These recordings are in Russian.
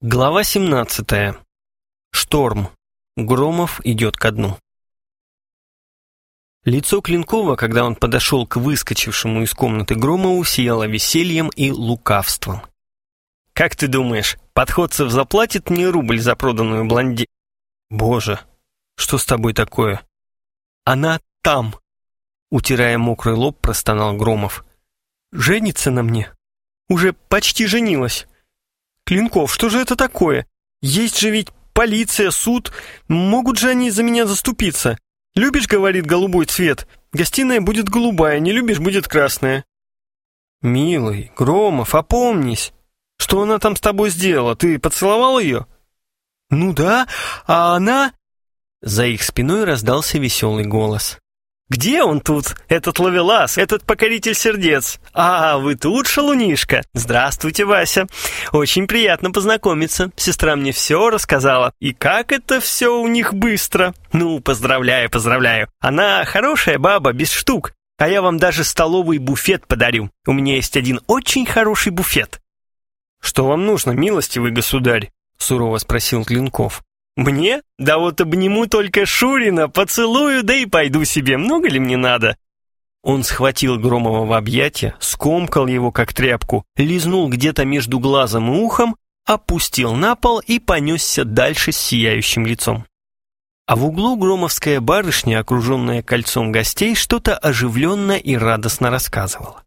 Глава 17. Шторм. Громов идет ко дну. Лицо Клинкова, когда он подошел к выскочившему из комнаты Громову, сияло весельем и лукавством. «Как ты думаешь, Подходцев заплатит мне рубль за проданную блонди...» «Боже, что с тобой такое?» «Она там!» Утирая мокрый лоб, простонал Громов. «Женится на мне? Уже почти женилась!» Клинков, что же это такое? Есть же ведь полиция, суд. Могут же они за меня заступиться. Любишь, говорит, голубой цвет? Гостиная будет голубая, не любишь, будет красная. Милый, Громов, опомнись. Что она там с тобой сделала? Ты поцеловал ее? Ну да, а она... За их спиной раздался веселый голос. «Где он тут, этот ловелас, этот покоритель сердец? А, вы тут, шалунишка? Здравствуйте, Вася. Очень приятно познакомиться. Сестра мне все рассказала. И как это все у них быстро. Ну, поздравляю, поздравляю. Она хорошая баба, без штук. А я вам даже столовый буфет подарю. У меня есть один очень хороший буфет». «Что вам нужно, милостивый государь?» — сурово спросил Клинков. «Мне? Да вот обниму только Шурина, поцелую, да и пойду себе. Много ли мне надо?» Он схватил Громова в объятия, скомкал его как тряпку, лизнул где-то между глазом и ухом, опустил на пол и понесся дальше с сияющим лицом. А в углу громовская барышня, окруженная кольцом гостей, что-то оживленно и радостно рассказывала.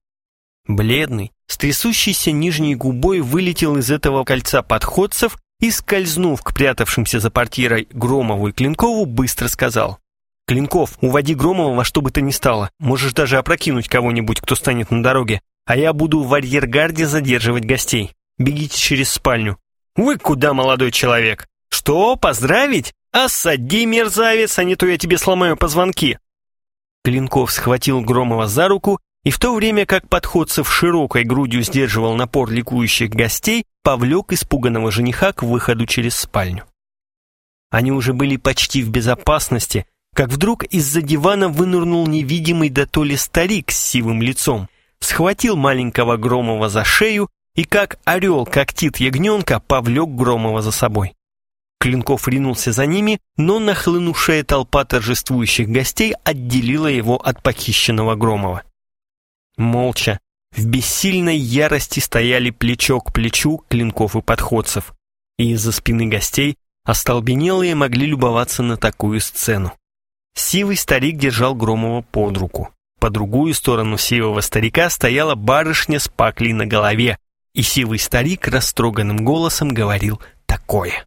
Бледный, с трясущейся нижней губой вылетел из этого кольца подходцев и, скользнув к прятавшимся за портьерой Громову и Клинкову, быстро сказал. «Клинков, уводи Громова во что бы то ни стало. Можешь даже опрокинуть кого-нибудь, кто станет на дороге. А я буду в арьергарде задерживать гостей. Бегите через спальню». «Вы куда, молодой человек?» «Что, поздравить? Осади, мерзавец, а не то я тебе сломаю позвонки». Клинков схватил Громова за руку и в то время как подходцев широкой грудью сдерживал напор ликующих гостей, повлек испуганного жениха к выходу через спальню. Они уже были почти в безопасности, как вдруг из-за дивана вынырнул невидимый да то ли старик с сивым лицом, схватил маленького Громова за шею и, как орел когтит ягненка, повлек Громова за собой. Клинков ринулся за ними, но нахлынувшая толпа торжествующих гостей отделила его от похищенного Громова. Молча, в бессильной ярости стояли плечо к плечу клинков и подходцев, и из-за спины гостей остолбенелые могли любоваться на такую сцену. Сивый старик держал Громова под руку. По другую сторону сивого старика стояла барышня с паклей на голове, и сивый старик растроганным голосом говорил такое.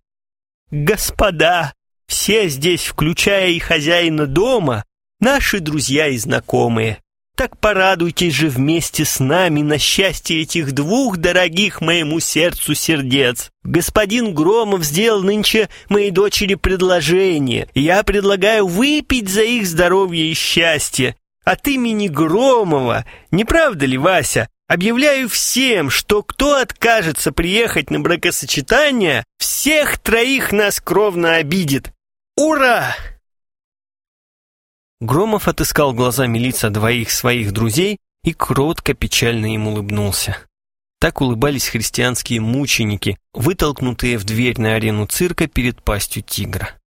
«Господа, все здесь, включая и хозяина дома, наши друзья и знакомые. Так порадуйтесь же вместе с нами на счастье этих двух дорогих моему сердцу сердец. Господин Громов сделал нынче моей дочери предложение. Я предлагаю выпить за их здоровье и счастье. От имени Громова, не правда ли, Вася, объявляю всем, что кто откажется приехать на бракосочетание, всех троих нас кровно обидит. Ура! Громов отыскал глазами лица двоих своих друзей и кротко печально им улыбнулся. Так улыбались христианские мученики, вытолкнутые в дверь на арену цирка перед пастью тигра.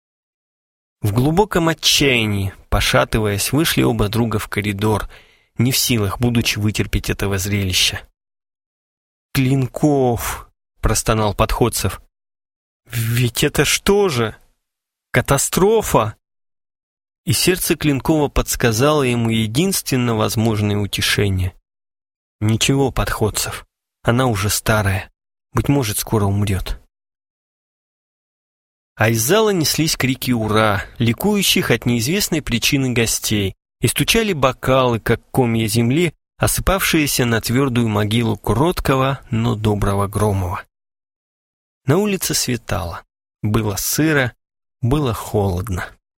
В глубоком отчаянии, пошатываясь, вышли оба друга в коридор, не в силах, будучи вытерпеть этого зрелища. «Клинков!» — простонал Подходцев. «Ведь это что же? Катастрофа!» И сердце Клинкова подсказало ему единственно возможное утешение. Ничего, подходцев, она уже старая, быть может, скоро умрет. А из зала неслись крики «Ура!», ликующих от неизвестной причины гостей, и стучали бокалы, как комья земли, осыпавшиеся на твердую могилу короткого, но доброго Громова. На улице светало, было сыро, было холодно.